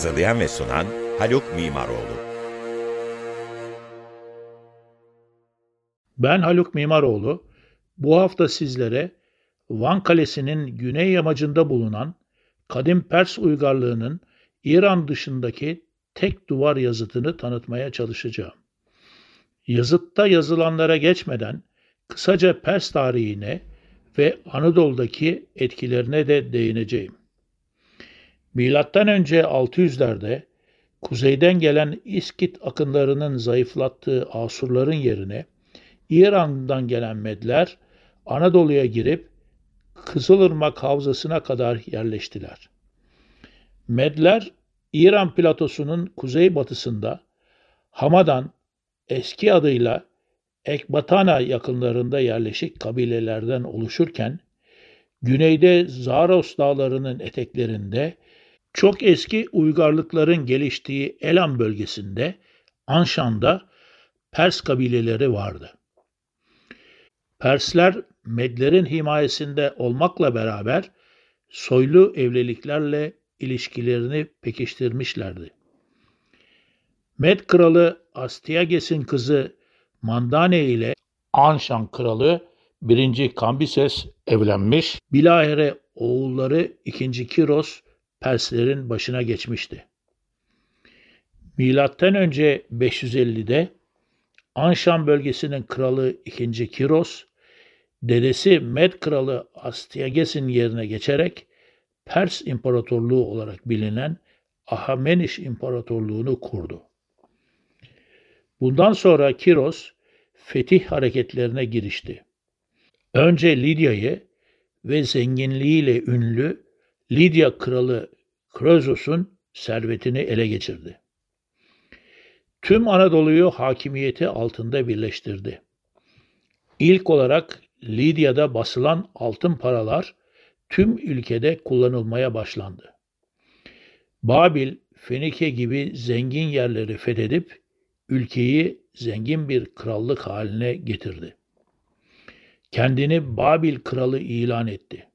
Hazırlayan ve sunan Haluk Mimaroğlu. Ben Haluk Mimaroğlu. Bu hafta sizlere Van Kalesi'nin güney yamacında bulunan kadim Pers uygarlığının İran dışındaki tek duvar yazıtını tanıtmaya çalışacağım. Yazıtta yazılanlara geçmeden kısaca Pers tarihine ve Anadolu'daki etkilerine de değineceğim. Milattan önce 600'lerde kuzeyden gelen İskit akınlarının zayıflattığı Asurların yerine İran'dan gelen Medler Anadolu'ya girip Kızılırmak Havzası'na kadar yerleştiler. Medler İran platosunun kuzeybatısında Hamadan eski adıyla Ekbatana yakınlarında yerleşik kabilelerden oluşurken güneyde Zaros dağlarının eteklerinde çok eski uygarlıkların geliştiği Elam bölgesinde Anşan'da Pers kabileleri vardı. Persler Medlerin himayesinde olmakla beraber soylu evliliklerle ilişkilerini pekiştirmişlerdi. Med kralı Astyages'in kızı Mandane ile Anşan kralı 1. Kambises evlenmiş. Bilahare oğulları 2. Kiros Perslerin başına geçmişti. Milattan önce 550'de Anşan bölgesinin kralı 2. Kiros, dedesi Med kralı Astyages'in yerine geçerek Pers İmparatorluğu olarak bilinen Ahameniş İmparatorluğunu kurdu. Bundan sonra Kiros fetih hareketlerine girişti. Önce Lidya'yı ve zenginliğiyle ünlü Lidya kralı Krozos'un servetini ele geçirdi. Tüm Anadolu'yu hakimiyeti altında birleştirdi. İlk olarak Lidya'da basılan altın paralar tüm ülkede kullanılmaya başlandı. Babil, Fenike gibi zengin yerleri fethedip ülkeyi zengin bir krallık haline getirdi. Kendini Babil kralı ilan etti.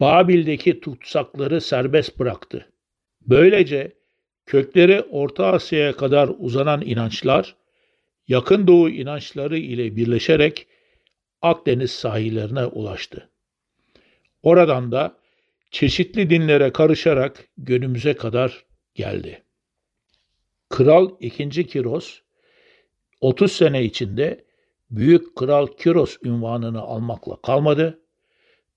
Babil'deki tutsakları serbest bıraktı. Böylece kökleri Orta Asya'ya kadar uzanan inançlar, Yakın Doğu inançları ile birleşerek Akdeniz sahillerine ulaştı. Oradan da çeşitli dinlere karışarak günümüze kadar geldi. Kral II. Kiros 30 sene içinde Büyük Kral Kiros ünvanını almakla kalmadı.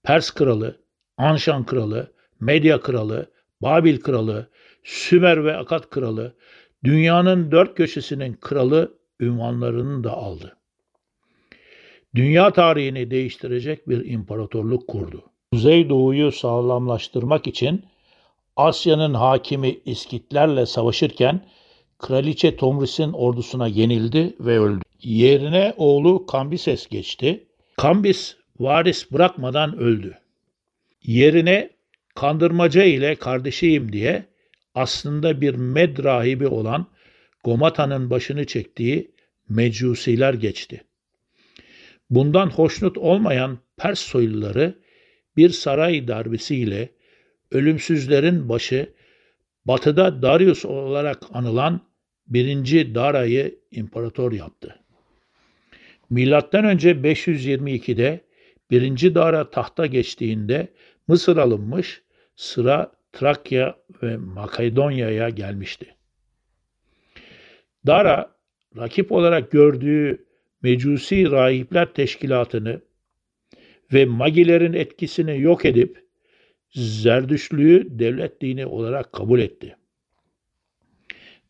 Pers kralı Anşan kralı, Medya kralı, Babil kralı, Sümer ve Akat kralı, dünyanın dört köşesinin kralı ünvanlarını da aldı. Dünya tarihini değiştirecek bir imparatorluk kurdu. Kuzeydoğu'yu sağlamlaştırmak için Asya'nın hakimi İskitlerle savaşırken Kraliçe Tomris'in ordusuna yenildi ve öldü. Yerine oğlu Kambises geçti. Kambis varis bırakmadan öldü yerine kandırmaca ile kardeşiyim diye aslında bir med rahibi olan Gomata'nın başını çektiği mecusiler geçti. Bundan hoşnut olmayan Pers soyluları bir saray darbesiyle ölümsüzlerin başı batıda Darius olarak anılan birinci Dara'yı imparator yaptı. Milattan önce 522'de birinci Dara tahta geçtiğinde Mısır alınmış, sıra Trakya ve Makedonya'ya gelmişti. Dara, rakip olarak gördüğü Mecusi Rahipler Teşkilatı'nı ve Magilerin etkisini yok edip Zerdüşlüğü devlet dini olarak kabul etti.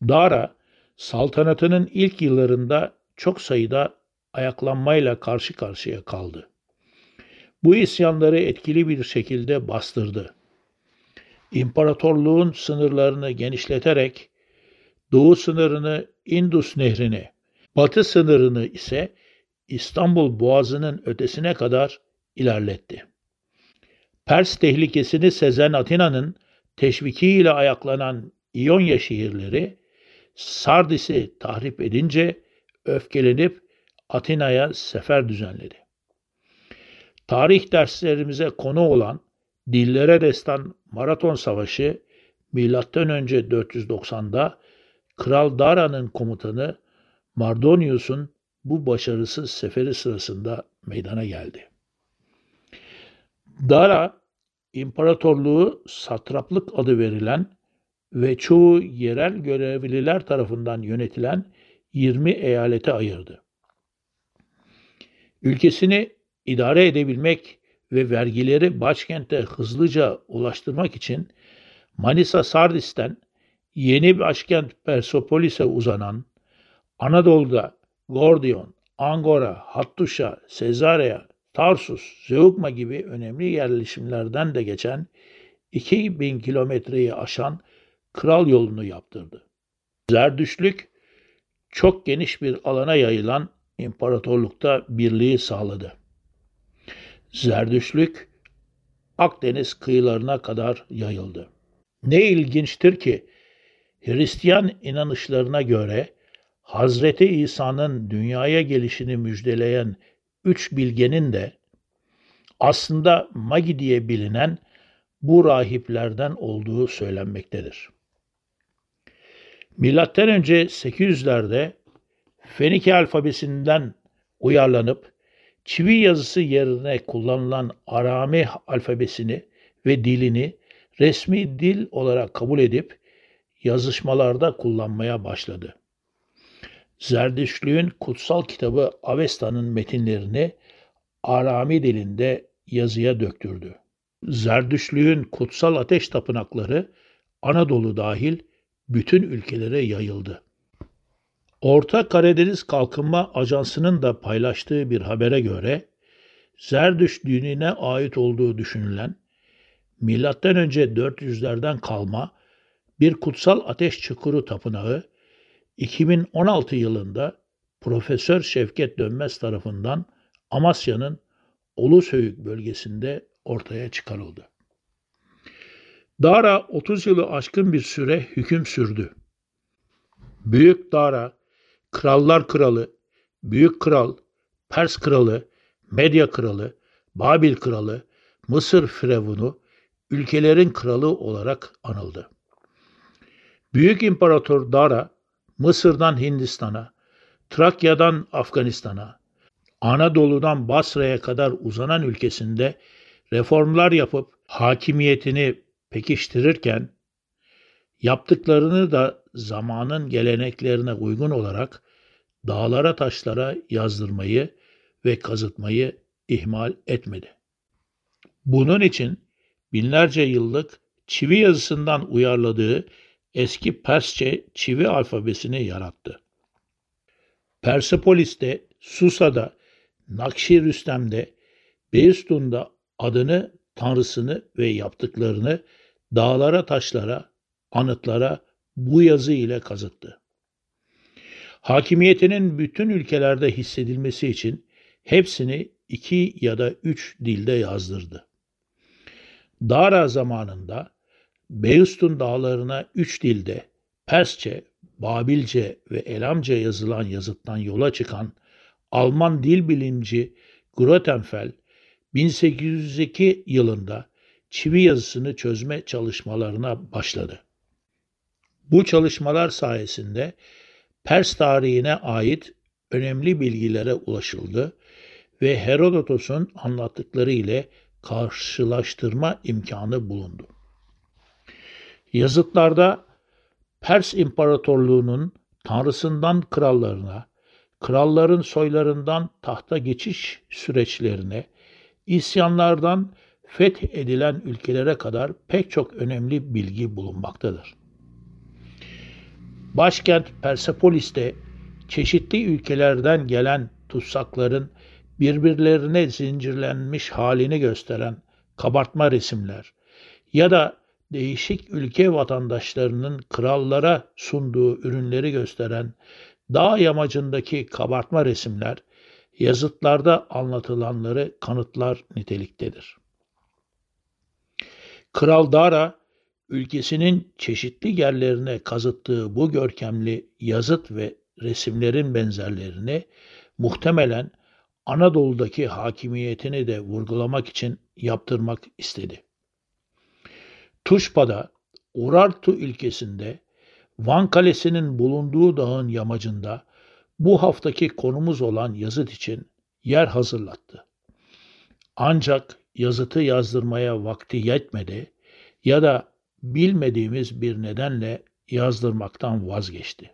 Dara, saltanatının ilk yıllarında çok sayıda ayaklanmayla karşı karşıya kaldı. Bu isyanları etkili bir şekilde bastırdı. İmparatorluğun sınırlarını genişleterek doğu sınırını Indus Nehri'ne, batı sınırını ise İstanbul Boğazı'nın ötesine kadar ilerletti. Pers tehlikesini sezen Atina'nın teşvikiyle ayaklanan İonya şehirleri Sardis'i tahrip edince öfkelenip Atina'ya sefer düzenledi. Tarih derslerimize konu olan Dillere Destan Maraton Savaşı M.Ö. 490'da Kral Dara'nın komutanı Mardonius'un bu başarısız seferi sırasında meydana geldi. Dara, imparatorluğu satraplık adı verilen ve çoğu yerel görevliler tarafından yönetilen 20 eyalete ayırdı. Ülkesini idare edebilmek ve vergileri başkente hızlıca ulaştırmak için Manisa Sardis'ten yeni başkent Persepolis'e uzanan Anadolu'da Gordion, Angora, Hattuşa, Sezarea, Tarsus, Zeugma gibi önemli yerleşimlerden de geçen 2000 kilometreyi aşan kral yolunu yaptırdı. Zerdüşlük çok geniş bir alana yayılan imparatorlukta birliği sağladı. Zerdüşlük Akdeniz kıyılarına kadar yayıldı. Ne ilginçtir ki Hristiyan inanışlarına göre Hazreti İsa'nın dünyaya gelişini müjdeleyen üç bilgenin de aslında Magi diye bilinen bu rahiplerden olduğu söylenmektedir. Milattan önce 800'lerde Fenike alfabesinden uyarlanıp çivi yazısı yerine kullanılan Arami alfabesini ve dilini resmi dil olarak kabul edip yazışmalarda kullanmaya başladı. Zerdüştlüğün kutsal kitabı Avesta'nın metinlerini Arami dilinde yazıya döktürdü. Zerdüştlüğün kutsal ateş tapınakları Anadolu dahil bütün ülkelere yayıldı. Orta Karadeniz Kalkınma Ajansı'nın da paylaştığı bir habere göre Zerdüş dinine ait olduğu düşünülen M.Ö. 400'lerden kalma bir kutsal ateş çukuru tapınağı 2016 yılında Profesör Şevket Dönmez tarafından Amasya'nın Ulusöyük bölgesinde ortaya çıkarıldı. Dara 30 yılı aşkın bir süre hüküm sürdü. Büyük Dara, Krallar Kralı, Büyük Kral, Pers Kralı, Medya Kralı, Babil Kralı, Mısır Firavunu, ülkelerin kralı olarak anıldı. Büyük İmparator Dara, Mısır'dan Hindistan'a, Trakya'dan Afganistan'a, Anadolu'dan Basra'ya kadar uzanan ülkesinde reformlar yapıp hakimiyetini pekiştirirken yaptıklarını da zamanın geleneklerine uygun olarak dağlara taşlara yazdırmayı ve kazıtmayı ihmal etmedi. Bunun için binlerce yıllık çivi yazısından uyarladığı eski Persçe çivi alfabesini yarattı. Persepolis'te, Susa'da, Nakşi Rüstem'de, Beystun'da adını, tanrısını ve yaptıklarını dağlara, taşlara, anıtlara bu yazı ile kazıttı. Hakimiyetinin bütün ülkelerde hissedilmesi için hepsini iki ya da üç dilde yazdırdı. Dara zamanında Beystun dağlarına üç dilde Persçe, Babilce ve Elamca yazılan yazıttan yola çıkan Alman dil bilimci Grotefel 1802 yılında çivi yazısını çözme çalışmalarına başladı. Bu çalışmalar sayesinde Pers tarihine ait önemli bilgilere ulaşıldı ve Herodotos'un anlattıkları ile karşılaştırma imkanı bulundu. Yazıtlarda Pers İmparatorluğu'nun tanrısından krallarına, kralların soylarından tahta geçiş süreçlerine, isyanlardan fethedilen ülkelere kadar pek çok önemli bilgi bulunmaktadır. Başkent Persepolis'te çeşitli ülkelerden gelen tutsakların birbirlerine zincirlenmiş halini gösteren kabartma resimler ya da değişik ülke vatandaşlarının krallara sunduğu ürünleri gösteren dağ yamacındaki kabartma resimler yazıtlarda anlatılanları kanıtlar niteliktedir. Kral Dara ülkesinin çeşitli yerlerine kazıttığı bu görkemli yazıt ve resimlerin benzerlerini muhtemelen Anadolu'daki hakimiyetini de vurgulamak için yaptırmak istedi. Tuşpa'da Urartu ülkesinde Van Kalesi'nin bulunduğu dağın yamacında bu haftaki konumuz olan yazıt için yer hazırlattı. Ancak yazıtı yazdırmaya vakti yetmedi ya da bilmediğimiz bir nedenle yazdırmaktan vazgeçti.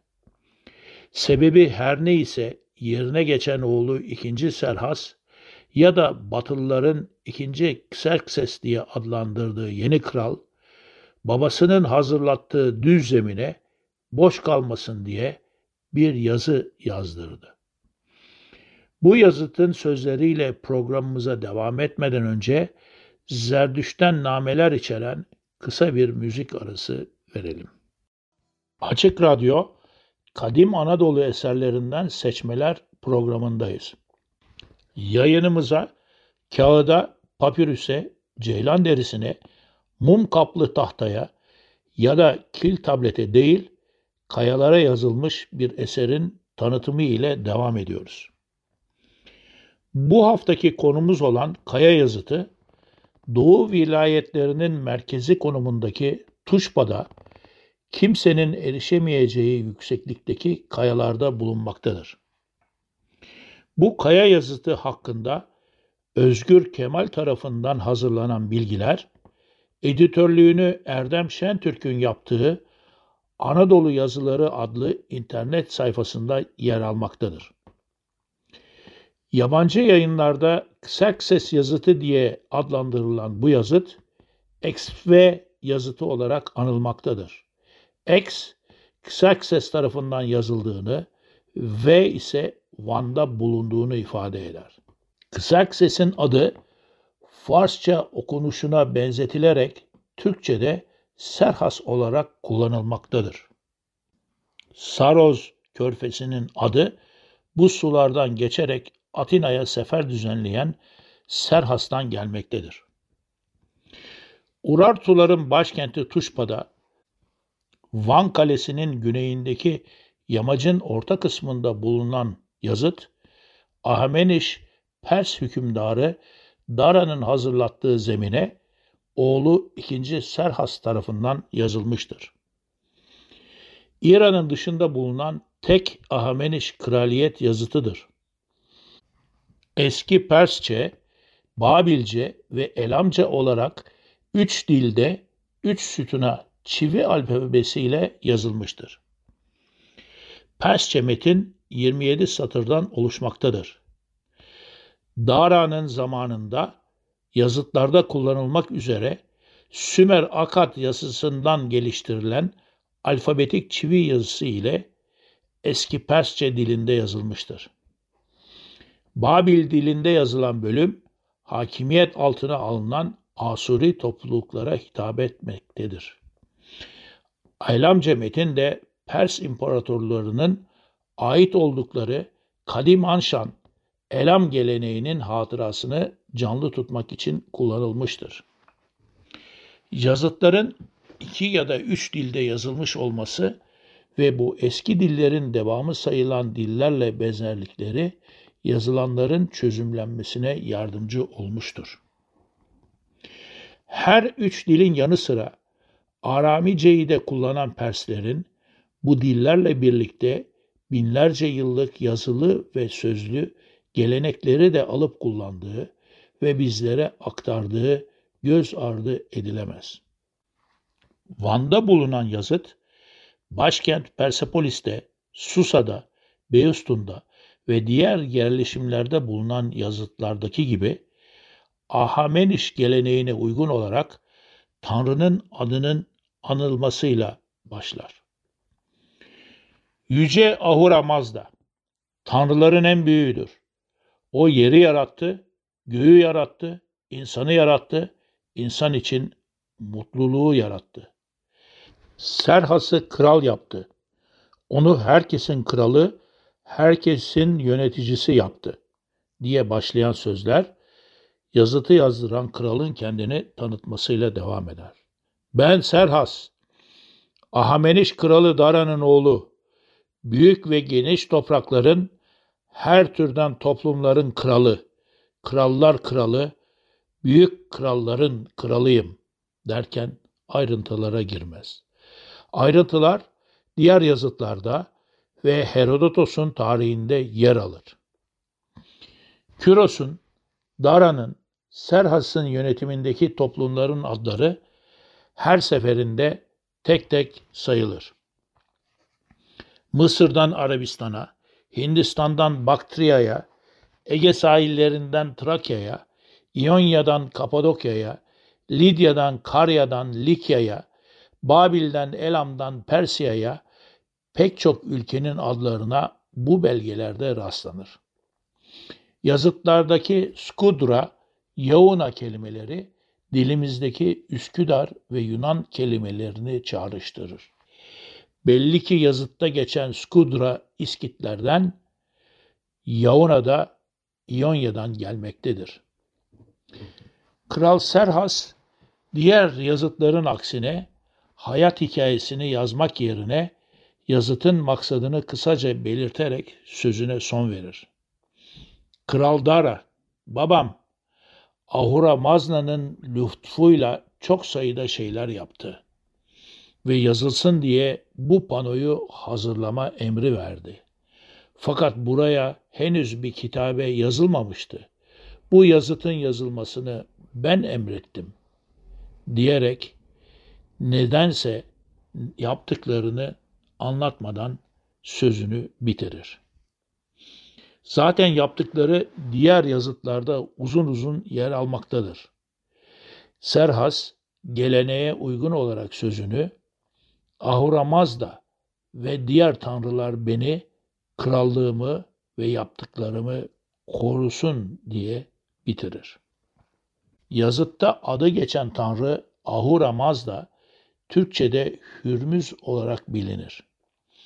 Sebebi her neyse yerine geçen oğlu ikinci Serhas ya da Batılıların ikinci Xerxes diye adlandırdığı yeni kral, babasının hazırlattığı düz zemine boş kalmasın diye bir yazı yazdırdı. Bu yazıtın sözleriyle programımıza devam etmeden önce Zerdüş'ten nameler içeren kısa bir müzik arası verelim. Açık Radyo, Kadim Anadolu eserlerinden seçmeler programındayız. Yayınımıza kağıda, papirüse, ceylan derisine, mum kaplı tahtaya ya da kil tablete değil, kayalara yazılmış bir eserin tanıtımı ile devam ediyoruz. Bu haftaki konumuz olan kaya yazıtı, Doğu vilayetlerinin merkezi konumundaki Tuşba'da kimsenin erişemeyeceği yükseklikteki kayalarda bulunmaktadır. Bu kaya yazıtı hakkında Özgür Kemal tarafından hazırlanan bilgiler, editörlüğünü Erdem Şentürk'ün yaptığı Anadolu Yazıları adlı internet sayfasında yer almaktadır. Yabancı yayınlarda Xerxes yazıtı diye adlandırılan bu yazıt, XV yazıtı olarak anılmaktadır. X, Xerxes tarafından yazıldığını, V ise Van'da bulunduğunu ifade eder. Xerxes'in adı Farsça okunuşuna benzetilerek Türkçe'de Serhas olarak kullanılmaktadır. Saroz körfesinin adı bu sulardan geçerek Atina'ya sefer düzenleyen Serhas'tan gelmektedir. Urartuların başkenti Tuşpa'da Van Kalesi'nin güneyindeki yamacın orta kısmında bulunan yazıt, Ahmeniş Pers hükümdarı Dara'nın hazırlattığı zemine oğlu 2. Serhas tarafından yazılmıştır. İran'ın dışında bulunan tek Ahmeniş kraliyet yazıtıdır. Eski Persçe, Babilce ve Elamca olarak üç dilde üç sütuna çivi alfabesiyle yazılmıştır. Persçe metin 27 satırdan oluşmaktadır. Dara'nın zamanında yazıtlarda kullanılmak üzere Sümer Akat yazısından geliştirilen alfabetik çivi yazısı ile eski Persçe dilinde yazılmıştır. Babil dilinde yazılan bölüm hakimiyet altına alınan Asuri topluluklara hitap etmektedir. Aylamca metin de Pers imparatorlarının ait oldukları Kadim Anşan, Elam geleneğinin hatırasını canlı tutmak için kullanılmıştır. Yazıtların iki ya da üç dilde yazılmış olması ve bu eski dillerin devamı sayılan dillerle benzerlikleri yazılanların çözümlenmesine yardımcı olmuştur. Her üç dilin yanı sıra Aramice'yi de kullanan Perslerin bu dillerle birlikte binlerce yıllık yazılı ve sözlü gelenekleri de alıp kullandığı ve bizlere aktardığı göz ardı edilemez. Van'da bulunan yazıt, başkent Persepolis'te, Susa'da, Beustun'da ve diğer yerleşimlerde bulunan yazıtlardaki gibi Ahameniş geleneğine uygun olarak Tanrı'nın adının anılmasıyla başlar. Yüce Ahura Mazda, tanrıların en büyüğüdür. O yeri yarattı, göğü yarattı, insanı yarattı, insan için mutluluğu yarattı. Serhas'ı kral yaptı. Onu herkesin kralı, herkesin yöneticisi yaptı diye başlayan sözler yazıtı yazdıran kralın kendini tanıtmasıyla devam eder. Ben Serhas, Ahameniş kralı Dara'nın oğlu, büyük ve geniş toprakların, her türden toplumların kralı, krallar kralı, büyük kralların kralıyım derken ayrıntılara girmez. Ayrıntılar diğer yazıtlarda ve Herodotos'un tarihinde yer alır. Küros'un, Dara'nın, Serhas'ın yönetimindeki toplumların adları her seferinde tek tek sayılır. Mısır'dan Arabistan'a, Hindistan'dan Baktriya'ya, Ege sahillerinden Trakya'ya, İonya'dan Kapadokya'ya, Lidya'dan Karya'dan Likya'ya, Babil'den Elam'dan Persiya'ya pek çok ülkenin adlarına bu belgelerde rastlanır. Yazıtlardaki Skudra, Yauna kelimeleri dilimizdeki Üsküdar ve Yunan kelimelerini çağrıştırır. Belli ki yazıtta geçen Skudra İskitlerden, Yauna da İonya'dan gelmektedir. Kral Serhas diğer yazıtların aksine hayat hikayesini yazmak yerine yazıtın maksadını kısaca belirterek sözüne son verir. Kral Dara, babam Ahura Mazna'nın lütfuyla çok sayıda şeyler yaptı ve yazılsın diye bu panoyu hazırlama emri verdi. Fakat buraya henüz bir kitabe yazılmamıştı. Bu yazıtın yazılmasını ben emrettim diyerek nedense yaptıklarını anlatmadan sözünü bitirir. Zaten yaptıkları diğer yazıtlarda uzun uzun yer almaktadır. Serhas geleneğe uygun olarak sözünü Ahura Mazda ve diğer tanrılar beni, krallığımı ve yaptıklarımı korusun diye bitirir. Yazıtta adı geçen tanrı Ahura Mazda, Türkçe'de Hürmüz olarak bilinir.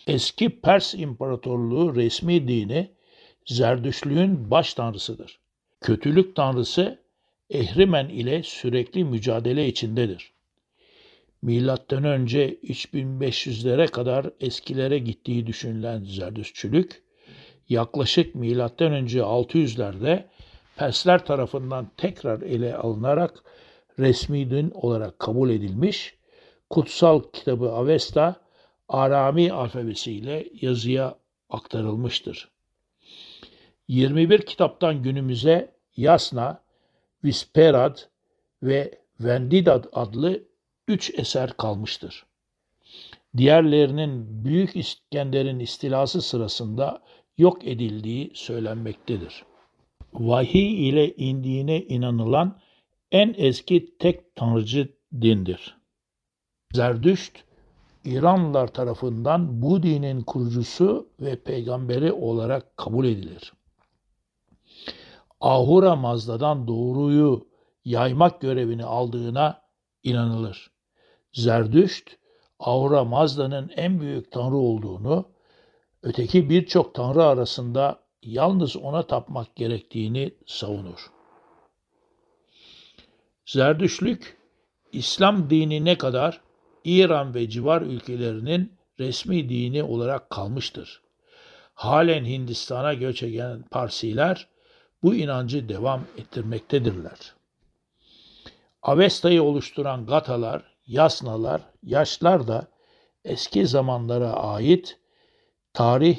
Eski Pers İmparatorluğu resmi dini Zerdüşlüğün baş tanrısıdır. Kötülük tanrısı Ehrimen ile sürekli mücadele içindedir. Milattan önce 3500'lere kadar eskilere gittiği düşünülen Zerdüşçülük, yaklaşık milattan önce 600'lerde Persler tarafından tekrar ele alınarak resmi din olarak kabul edilmiş, kutsal kitabı Avesta Arami alfabesiyle yazıya aktarılmıştır. 21 kitaptan günümüze Yasna, Visperad ve Vendidad adlı üç eser kalmıştır. Diğerlerinin Büyük İskender'in istilası sırasında yok edildiği söylenmektedir. Vahiy ile indiğine inanılan en eski tek tanrıcı dindir. Zerdüşt, İranlılar tarafından bu dinin kurucusu ve peygamberi olarak kabul edilir. Ahura Mazda'dan doğruyu yaymak görevini aldığına inanılır. Zerdüşt, Ahura Mazda'nın en büyük tanrı olduğunu, öteki birçok tanrı arasında yalnız ona tapmak gerektiğini savunur. Zerdüşlük, İslam dini ne kadar İran ve civar ülkelerinin resmi dini olarak kalmıştır. Halen Hindistan'a göç eden Parsiler bu inancı devam ettirmektedirler. Avesta'yı oluşturan Gatalar, Yasnalar, Yaşlar da eski zamanlara ait tarih,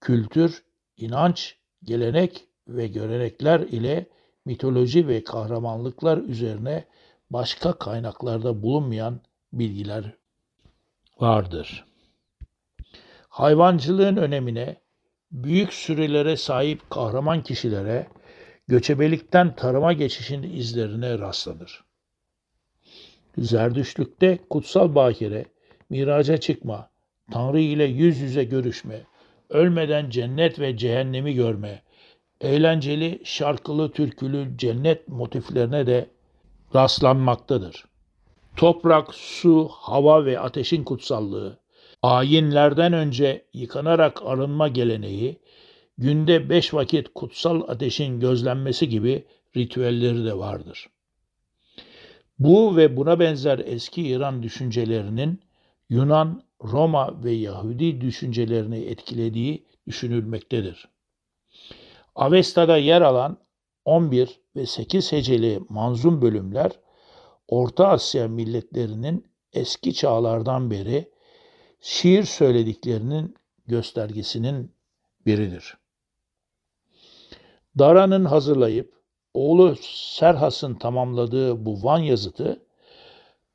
kültür, inanç, gelenek ve görenekler ile mitoloji ve kahramanlıklar üzerine başka kaynaklarda bulunmayan bilgiler vardır. Hayvancılığın önemine, büyük sürelere sahip kahraman kişilere göçebelikten tarıma geçişin izlerine rastlanır. Zerdüşlükte kutsal bakire, miraca çıkma, Tanrı ile yüz yüze görüşme, ölmeden cennet ve cehennemi görme, eğlenceli, şarkılı, türkülü cennet motiflerine de rastlanmaktadır. Toprak, su, hava ve ateşin kutsallığı, ayinlerden önce yıkanarak arınma geleneği, günde beş vakit kutsal ateşin gözlenmesi gibi ritüelleri de vardır. Bu ve buna benzer eski İran düşüncelerinin Yunan, Roma ve Yahudi düşüncelerini etkilediği düşünülmektedir. Avesta'da yer alan 11 ve 8 heceli manzum bölümler Orta Asya milletlerinin eski çağlardan beri şiir söylediklerinin göstergesinin biridir. Dara'nın hazırlayıp oğlu Serhas'ın tamamladığı bu Van yazıtı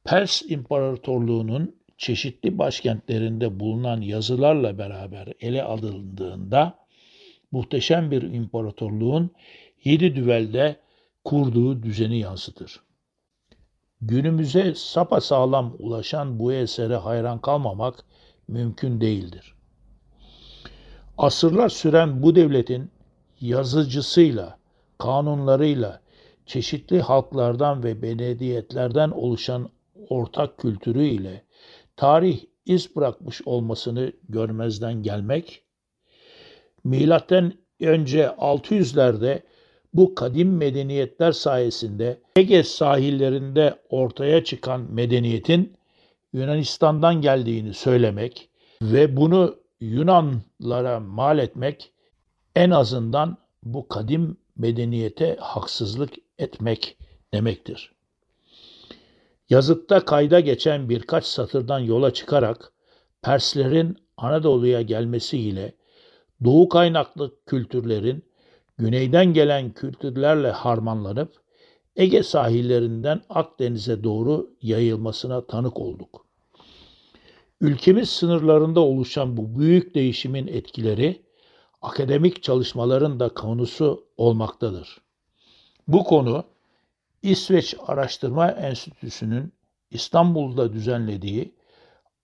Pers İmparatorluğu'nun çeşitli başkentlerinde bulunan yazılarla beraber ele alındığında muhteşem bir imparatorluğun yedi düvelde kurduğu düzeni yansıtır. Günümüze sapa sağlam ulaşan bu esere hayran kalmamak mümkün değildir. Asırlar süren bu devletin yazıcısıyla, kanunlarıyla, çeşitli halklardan ve belediyetlerden oluşan ortak kültürü ile tarih iz bırakmış olmasını görmezden gelmek, milattan önce 600'lerde bu kadim medeniyetler sayesinde Ege sahillerinde ortaya çıkan medeniyetin Yunanistan'dan geldiğini söylemek ve bunu Yunanlara mal etmek en azından bu kadim medeniyete haksızlık etmek demektir. Yazıtta kayda geçen birkaç satırdan yola çıkarak Perslerin Anadolu'ya gelmesiyle Doğu kaynaklı kültürlerin güneyden gelen kültürlerle harmanlanıp Ege sahillerinden Akdeniz'e doğru yayılmasına tanık olduk. Ülkemiz sınırlarında oluşan bu büyük değişimin etkileri akademik çalışmaların da konusu olmaktadır. Bu konu İsveç Araştırma Enstitüsü'nün İstanbul'da düzenlediği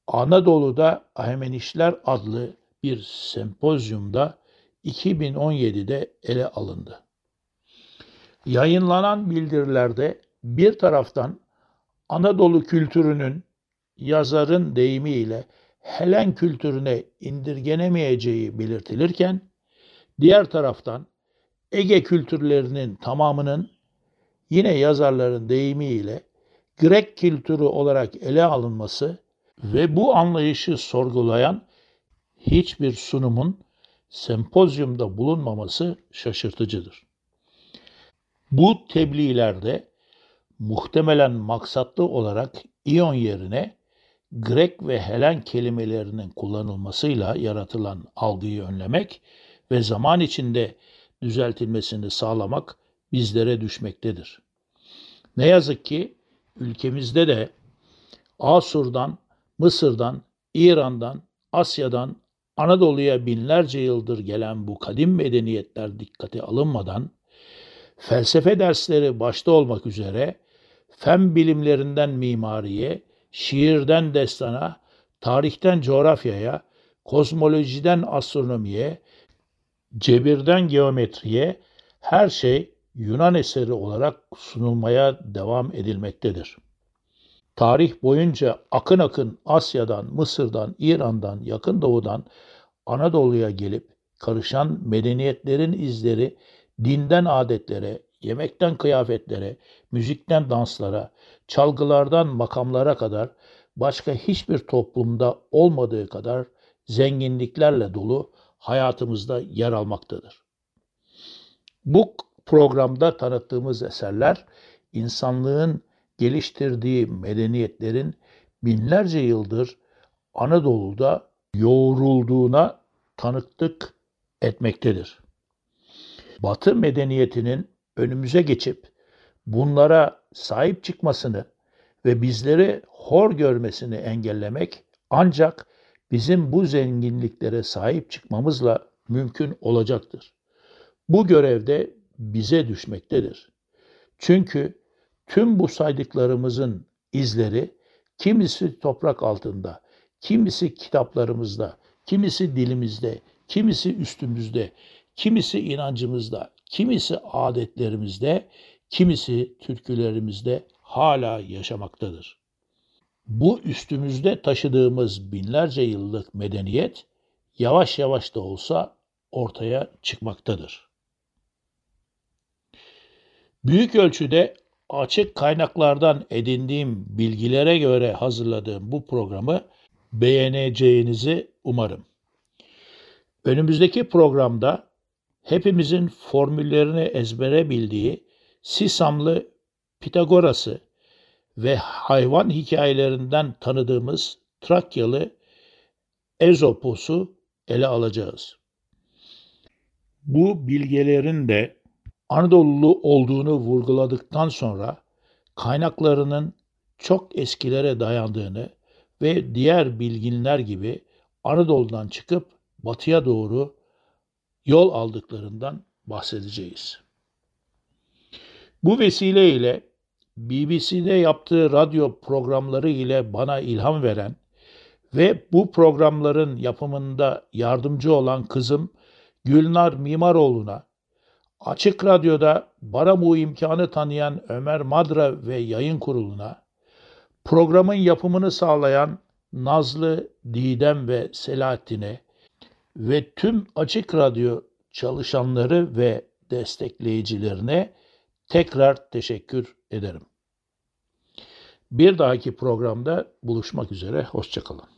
Anadolu'da Ahmenişler adlı bir sempozyumda 2017'de ele alındı. Yayınlanan bildirilerde bir taraftan Anadolu kültürünün yazarın deyimiyle Helen kültürüne indirgenemeyeceği belirtilirken, diğer taraftan Ege kültürlerinin tamamının yine yazarların deyimiyle Grek kültürü olarak ele alınması ve bu anlayışı sorgulayan hiçbir sunumun sempozyumda bulunmaması şaşırtıcıdır. Bu tebliğlerde muhtemelen maksatlı olarak İyon yerine Grek ve Helen kelimelerinin kullanılmasıyla yaratılan algıyı önlemek ve zaman içinde düzeltilmesini sağlamak bizlere düşmektedir. Ne yazık ki ülkemizde de Asur'dan, Mısır'dan, İran'dan, Asya'dan, Anadolu'ya binlerce yıldır gelen bu kadim medeniyetler dikkate alınmadan felsefe dersleri başta olmak üzere fen bilimlerinden mimariye, şiirden destana, tarihten coğrafyaya, kozmolojiden astronomiye, cebirden geometriye her şey Yunan eseri olarak sunulmaya devam edilmektedir. Tarih boyunca akın akın Asya'dan, Mısır'dan, İran'dan, Yakın Doğu'dan Anadolu'ya gelip karışan medeniyetlerin izleri dinden adetlere, yemekten kıyafetlere, müzikten danslara, çalgılardan makamlara kadar başka hiçbir toplumda olmadığı kadar zenginliklerle dolu hayatımızda yer almaktadır. Bu programda tanıttığımız eserler insanlığın geliştirdiği medeniyetlerin binlerce yıldır Anadolu'da yoğrulduğuna tanıklık etmektedir. Batı medeniyetinin önümüze geçip bunlara sahip çıkmasını ve bizleri hor görmesini engellemek ancak bizim bu zenginliklere sahip çıkmamızla mümkün olacaktır. Bu görevde bize düşmektedir. Çünkü tüm bu saydıklarımızın izleri kimisi toprak altında, kimisi kitaplarımızda, kimisi dilimizde, kimisi üstümüzde, kimisi inancımızda, kimisi adetlerimizde, kimisi türkülerimizde hala yaşamaktadır. Bu üstümüzde taşıdığımız binlerce yıllık medeniyet yavaş yavaş da olsa ortaya çıkmaktadır. Büyük ölçüde açık kaynaklardan edindiğim bilgilere göre hazırladığım bu programı beğeneceğinizi umarım. Önümüzdeki programda hepimizin formüllerini ezbere bildiği Sisamlı Pitagoras'ı ve hayvan hikayelerinden tanıdığımız Trakyalı Ezopos'u ele alacağız. Bu bilgelerin de Anadolulu olduğunu vurguladıktan sonra kaynaklarının çok eskilere dayandığını ve diğer bilginler gibi Anadolu'dan çıkıp batıya doğru yol aldıklarından bahsedeceğiz. Bu vesileyle BBC'de yaptığı radyo programları ile bana ilham veren ve bu programların yapımında yardımcı olan kızım Gülnar Mimaroğlu'na, Açık Radyo'da bana bu imkanı tanıyan Ömer Madra ve yayın kuruluna, programın yapımını sağlayan Nazlı, Didem ve Selahattin'e ve tüm Açık Radyo çalışanları ve destekleyicilerine tekrar teşekkür ederim. Bir dahaki programda buluşmak üzere, hoşçakalın.